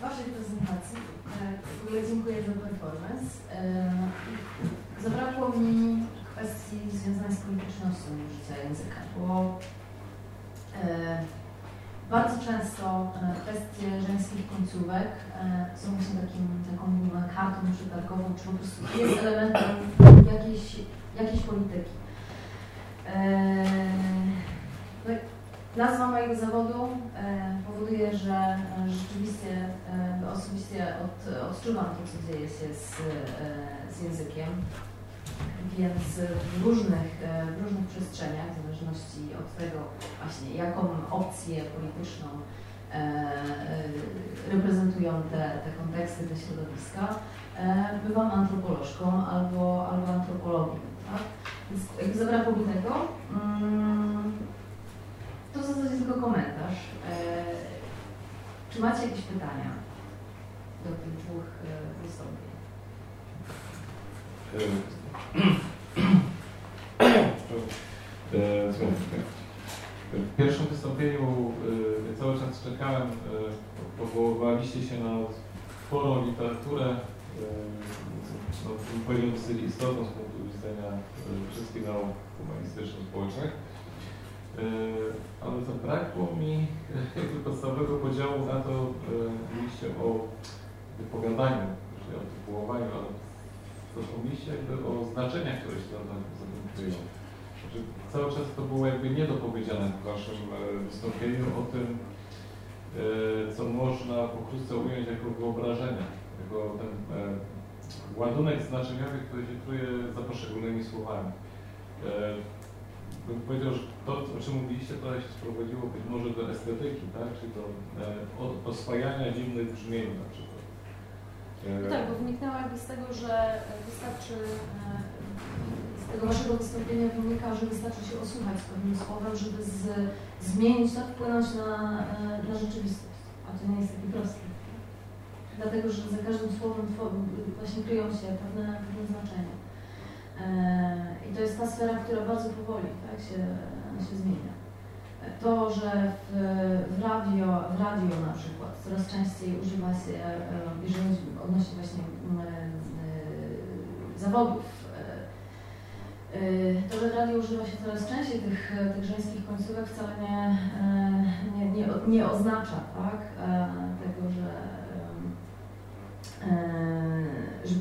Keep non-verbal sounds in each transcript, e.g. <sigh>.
Waszej prezentacji, w ogóle dziękuję za performance, zabrakło mi kwestii związanej z politycznością użycia języka, bo bardzo często kwestie żeńskich końcówek są właśnie takim, taką kartą przetargową, czy po prostu jest elementem jakiejś, jakiejś polityki. No, nazwa mojego zawodu powoduje, że rzeczywiście osobiście od, odczuwam to, co dzieje się z, z językiem. Więc w różnych, w różnych przestrzeniach, w zależności od tego właśnie, jaką opcję polityczną reprezentują te, te konteksty, te środowiska, bywam antropolożką albo, albo antropologiem. Tak? Więc jakby zabrakło mi tego, mm, to w zasadzie tylko komentarz. Czy macie jakieś pytania do tych dwóch wystąpień? W pierwszym wystąpieniu cały czas czekałem, powoływaliście się na sporą literaturę, no, powiedziałbym dosyć istotną z punktu widzenia wszystkich nauk humanistyczno-społecznych, ale zabrakło mi jakby podstawowego podziału na to, mówiliście o wypowiadaniu, czyli o tytułowaniu, ale wspomnieliście jakby o znaczeniach, które się tam zaprezentują. Znaczy, cały czas to było jakby niedopowiedziane w Waszym e, wystąpieniu o tym, e, co można pokrótce ująć jako wyobrażenia, jako ten e, ładunek znaczeniowy, który się kryje za poszczególnymi słowami. Bym powiedział, że to, o czym mówiliście, to się sprowadziło być może do estetyki, tak? czyli do oswajania dziwnych brzmień na przykład. No tak, bo wyniknęło jakby z tego, że wystarczy, e, z tego waszego wystąpienia wynika, że wystarczy się osłuchać z pewnym słowem, żeby z, zmienić to, wpłynąć na, e, na rzeczywistość. A to nie jest takie proste. Dlatego, że za każdym słowem właśnie kryją się pewne, pewne znaczenia. E, I to jest ta sfera, która bardzo powoli tak, się, się zmienia. To, że w, w, radio, w radio na przykład coraz częściej używa się, jeżeli odnośnie właśnie zawodów, e, to, że radio używa się coraz częściej tych, tych żeńskich końcówek wcale nie, nie, nie, nie oznacza tak, e, tego, że, e, że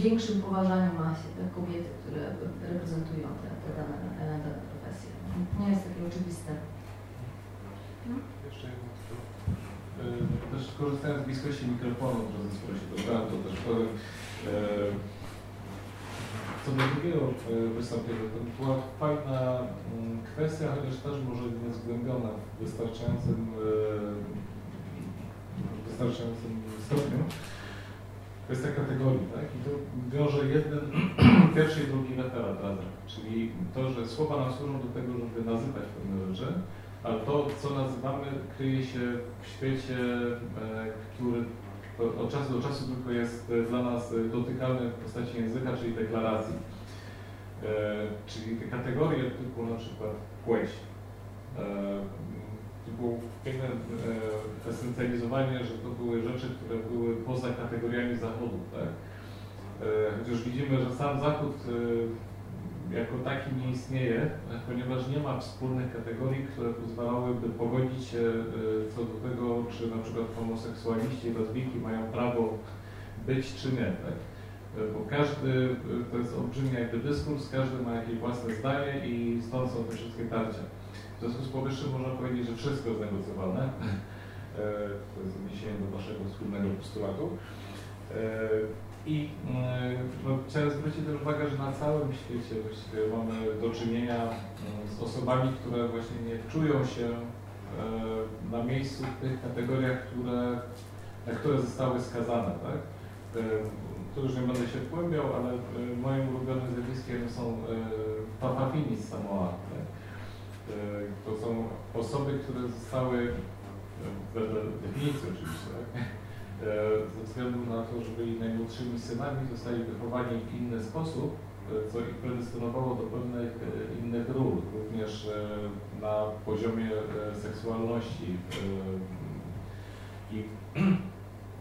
większym poważaniu ma się te kobiety, które reprezentują te, te dane, dane profesje. Nie jest takie oczywiste. Jeszcze jedno e, Też korzystając z bliskości mikrofonu, że sporo się dobrałem, to też powiem. E, co do drugiego e, wystąpienia, to była fajna mm, kwestia, chociaż też może niezgłębiona w wystarczającym, w wystarczającym stopniu. Kwestia kategorii, tak? I to wiąże jeden, pierwszy i drugi referat razem. Czyli to, że słowa nam służą do tego, żeby nazywać pewne rzeczy, ale to, co nazywamy, kryje się w świecie, e, który od czasu do czasu tylko jest e, dla nas dotykalny w postaci języka, czyli deklaracji. E, czyli te kategorie typu na przykład płeć, typu piękne esencjalizowanie, że to były rzeczy, które były poza kategoriami Zachodu. Tak? Chociaż widzimy, że sam Zachód jako taki nie istnieje, ponieważ nie ma wspólnych kategorii, które pozwalałyby pogodzić się e, co do tego, czy na przykład homoseksualiści i lesbijki mają prawo być czy nie. Tak? E, bo każdy, e, to jest olbrzymi jakby dyskurs, każdy ma jakieś własne zdanie i stąd są te wszystkie tarcia. W związku z powyższym można powiedzieć, że wszystko jest negocjowane. To jest odniesienie do Waszego wspólnego postulatu. I mm, no, chciałem zwrócić też uwagę, że na całym świecie właściwie mamy do czynienia mm, z osobami, które właśnie nie czują się e, na miejscu w tych kategoriach, które, na które zostały skazane. Tak? E, tu już nie będę się wgłębiał, ale e, moim ulubionym zjawiskiem są papafini z Samoa. Tak? To są osoby, które zostały, wedle definicji oczywiście, tak? E, ze względu na to, że byli najmłodszymi synami, zostali wychowani w inny sposób, e, co ich predestynowało do pewnych e, innych ról, również na poziomie seksualności. I,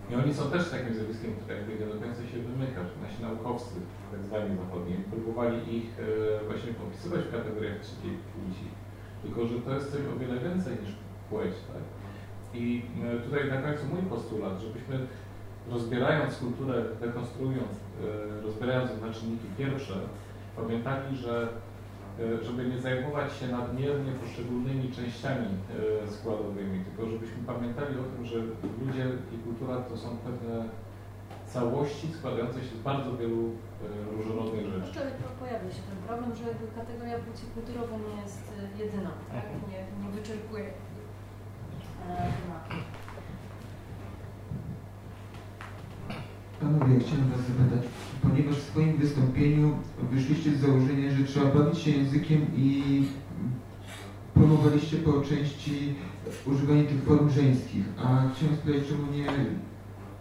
I oni są też takim zjawiskiem, które jakby nie do końca się wymyka, że nasi naukowcy, tak zwani zachodni, próbowali ich e, właśnie popisywać w kategoriach trzeciej płci, tylko że to jest coś o wiele więcej niż płeć, tak? I e, tutaj na końcu mój postulat, żebyśmy rozbierając kulturę, dekonstruując, e, rozbierając na czynniki pierwsze, pamiętali, że e, żeby nie zajmować się nadmiernie poszczególnymi częściami składowymi, tylko żebyśmy pamiętali o tym, że ludzie i kultura to są pewne całości składające się z bardzo wielu różnorodnych rzeczy. Jeszcze pojawia się ten problem, że kategoria płci kulturowa nie jest jedyną, tak? Mhm. nie, nie wyczerpuje tematu. Panowie, chciałem Was zapytać, ponieważ w swoim wystąpieniu wyszliście z założenia, że trzeba bawić się językiem i promowaliście po części używanie tych form żeńskich, a chciałem spytać, czemu nie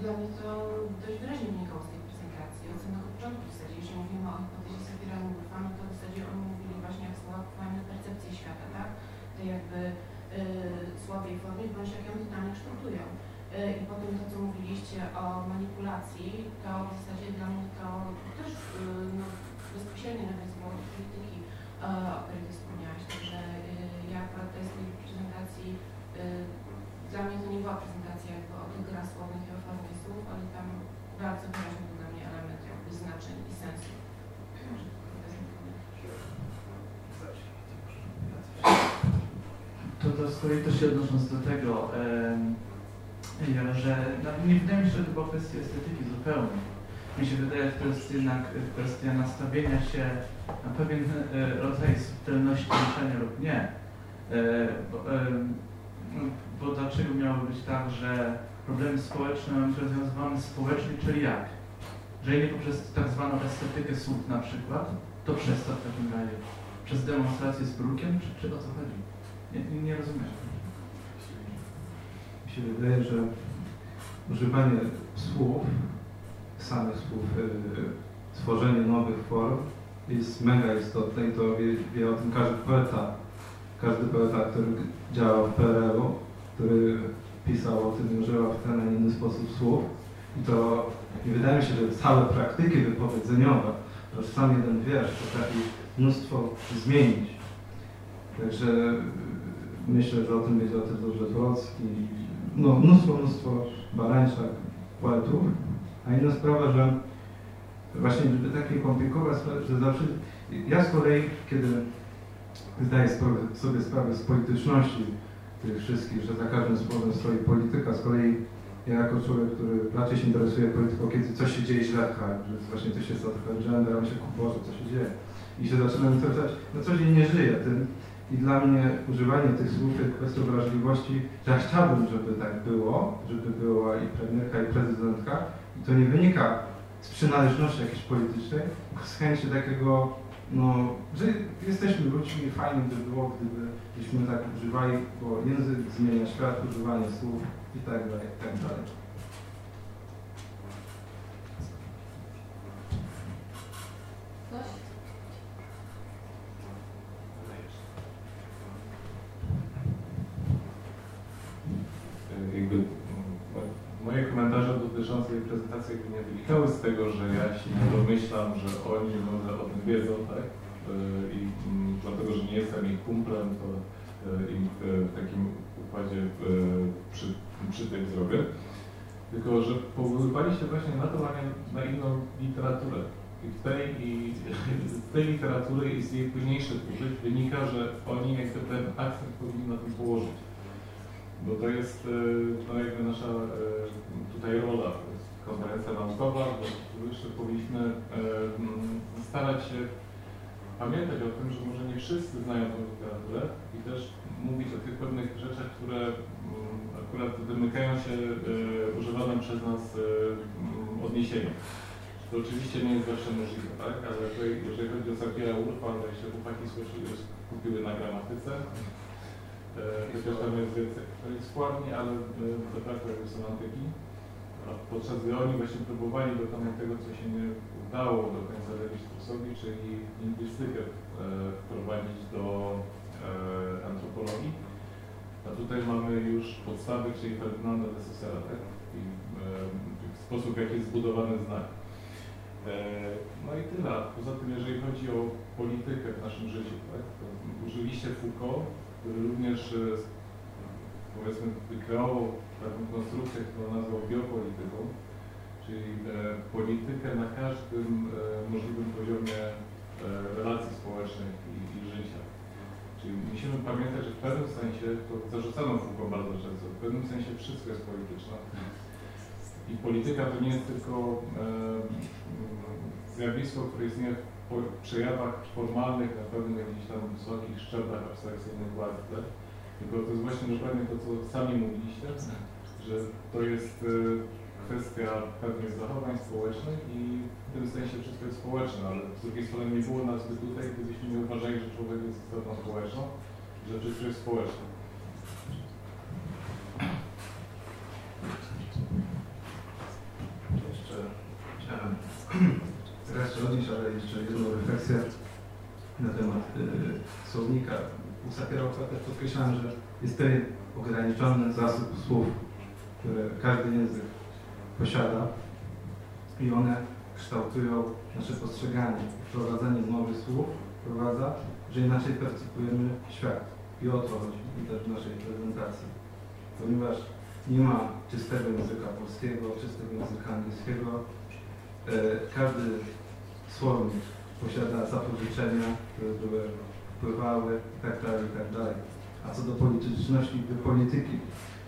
dla mnie to dość wyraźnie wynikało z tej prezentacji. Od samego początku w zasadzie, jeśli mówimy o hipotezie Safira Nugurfa, no to w zasadzie oni mówili właśnie jak na percepcję świata, tak? Tej jakby y, słabej formie, bądź jak ją totalnie kształtują. Y, I potem to, co mówiliście o manipulacji, to w zasadzie dla mnie to też y, no, bezpośrednio nawiązywało do polityki, y, o której ty wspomniałaś. Także ja akurat tej prezentacji, y, dla mnie to nie była prezentacja jakby o tych grach słownych i o formie słów, ale tam bardzo wyraźny był dla mnie element jakby znaczeń i sensu. To, to z kolei też się odnosząc do tego, że no, nie wydaje mi się, że to była kwestia estetyki zupełnie. Mi się wydaje, że to jest jednak kwestia nastawienia się na pewien e, rodzaj subtelności myślenia lub nie. E, bo, bo dlaczego miało być tak, że problemy społeczne mamy być rozwiązywane społecznie, czyli jak? Że nie poprzez tak zwaną estetykę słów na przykład, to przez co w takim razie? Przez demonstrację z brukiem, czy, czy o co chodzi? Nie, nie, rozumiem. Mi się wydaje, że używanie słów, samych słów, yy, tworzenie nowych form jest mega istotne i to wie, wie o tym każdy poeta każdy poeta, który działał w PRL-u, który pisał o tym, używał w ten, a inny sposób słów. I to nie wydaje mi się, że całe praktyki wypowiedzeniowe, że sam jeden wiersz potrafi mnóstwo zmienić. Także myślę, że o tym wiedział też dobrze Dworocki, no mnóstwo, mnóstwo Barańczak, poetów. A inna sprawa, że właśnie, żeby takie komplikować że zawsze, ja z kolei, kiedy zdaję sobie sprawę z polityczności tych wszystkich, że za każdym słowem stoi polityka. Z kolei ja jako człowiek, który raczej się interesuje polityką, kiedy coś się dzieje źle w że właśnie coś jest trochę gender, a myślę, Boże, co się dzieje. I się zaczynam interesować, no coś nie żyje tym. I dla mnie używanie tych słów jest kwestią wrażliwości, że ja chciałbym, żeby tak było, żeby była i premierka, i prezydentka. I to nie wynika z przynależności jakiejś politycznej, tylko z chęci takiego no, że jesteśmy ludźmi, fajnie by było, gdybyśmy tak używali, bo język zmienia świat, używanie słów i tak dalej, i tak dalej. Nie wynikały z tego, że ja się nie domyślam, że oni może o tym wiedzą, tak? E, I mm, dlatego, że nie jestem ich kumplem, to e, im w takim układzie przy, przy tym zrobię. Tylko, że powoływaliście właśnie na to, na inną literaturę. I w tej, i <laughs> tej literatury i z jej późniejszych użyć wynika, że oni jakby ten akcent powinni na tym położyć bo to jest e, no, jakby nasza e, tutaj rola, konferencja naukowa, jeszcze powinniśmy e, starać się pamiętać o tym, że może nie wszyscy znają tę literaturę i też mówić o tych pewnych rzeczach, które mm, akurat wymykają się e, używanym przez nas e, mm, odniesieniom. To oczywiście nie jest zawsze możliwe, tak? Ale jeżeli chodzi o Zakiera Urfa, to jeszcze chłopaki skupiły na gramatyce, chociaż tam jest więcej. Składnie, ale zabrakło semantyki. Podczas gdy oni właśnie próbowali dokonać tego, co się nie udało do końca Lewi Strusowi, czyli lingwistykę e, wprowadzić do e, antropologii. A tutaj mamy już podstawy, czyli Ferdynanda de Saussura, tak? I, e, sposób, w jaki jest zbudowany znak. No i tyle. Poza tym, jeżeli chodzi o politykę w naszym życiu, tak? użyliście Foucault, który również powiedzmy wykreował taką konstrukcję, którą nazwał biopolityką, czyli e, politykę na każdym e, możliwym poziomie e, relacji społecznych i, i, życia. Czyli musimy pamiętać, że w pewnym sensie, to zarzucano Foucault bardzo często, w pewnym sensie wszystko jest polityczne. I polityka to nie jest tylko e, zjawisko, które istnieje w przejawach formalnych na pewnych jakichś tam wysokich szczeblach abstrakcyjnych władzy, tak? Tylko to jest właśnie dokładnie to, co sami mówiliście, że to jest e, kwestia pewnych zachowań społecznych i w tym sensie wszystko jest społeczne, ale z drugiej strony nie było nas by tutaj, gdybyśmy nie uważali, że człowiek jest istotą społeczną, że wszystko jest społeczne. Jeszcze chciałem teraz odnieść, ale jeszcze jedną refleksję na temat y, słownika. U Podkreślałem, że jest pewien ograniczony zasób słów, które każdy język posiada i one kształtują nasze postrzeganie. Wprowadzanie nowych słów wprowadza, że inaczej percypujemy świat. I o to chodzi też w naszej prezentacji. Ponieważ nie ma czystego języka polskiego, czystego języka angielskiego, e, każdy słownik posiada zapożyczenia, które były, wpływały itd., tak itd. A co do polityczności, polityki,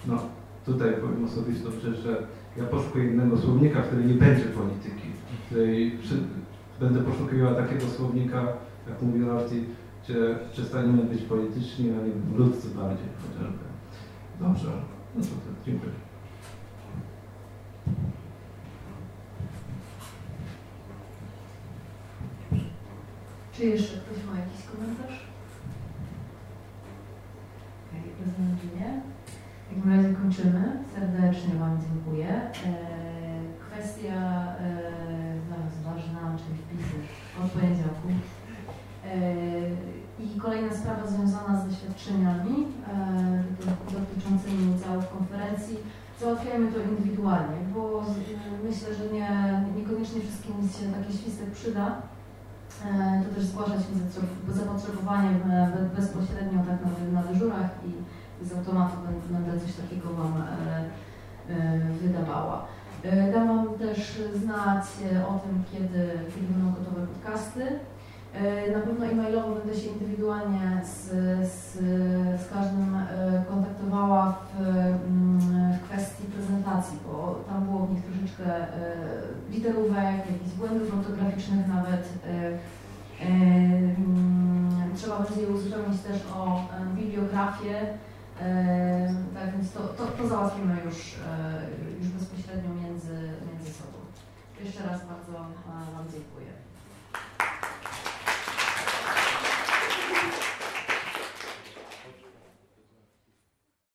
no tutaj powiem osobiście dobrze, że ja poszukuję innego słownika, w którym nie będzie polityki, przy, będę poszukiwał takiego słownika, jak mówi Rorty, gdzie przestaniemy być polityczni, a nie ludzcy bardziej chociażby. Dobrze, no to, to dziękuję. Czy jeszcze ktoś ma jakiś komentarz? Okej, okay, rozumiem, że nie. W takim razie kończymy. Serdecznie Wam dziękuję. E, kwestia zaraz ważna, czyli wpisy od poniedziałku. E, I kolejna sprawa związana z doświadczeniami e, dotyczącymi udziału w konferencji. Załatwiajmy to indywidualnie, bo myślę, że nie, niekoniecznie wszystkim się taki świstek przyda. To też zgłaszać zapotrzebowanie bezpośrednio tak na, na dyżurach i z automatu będę coś takiego Wam e, e, wydawała. E, dam Wam też znać o tym, kiedy, kiedy będą gotowe podcasty. Na pewno e-mailowo będę się indywidualnie z, z, z każdym kontaktowała w, mm, w, kwestii prezentacji, bo tam było w nich troszeczkę literówek, jakichś błędów ortograficznych nawet. Mm, trzeba będzie je uzupełnić też o bibliografię tak więc to, to, to załatwimy już, już bezpośrednio między, między sobą. Jeszcze raz bardzo Wam dziękuję.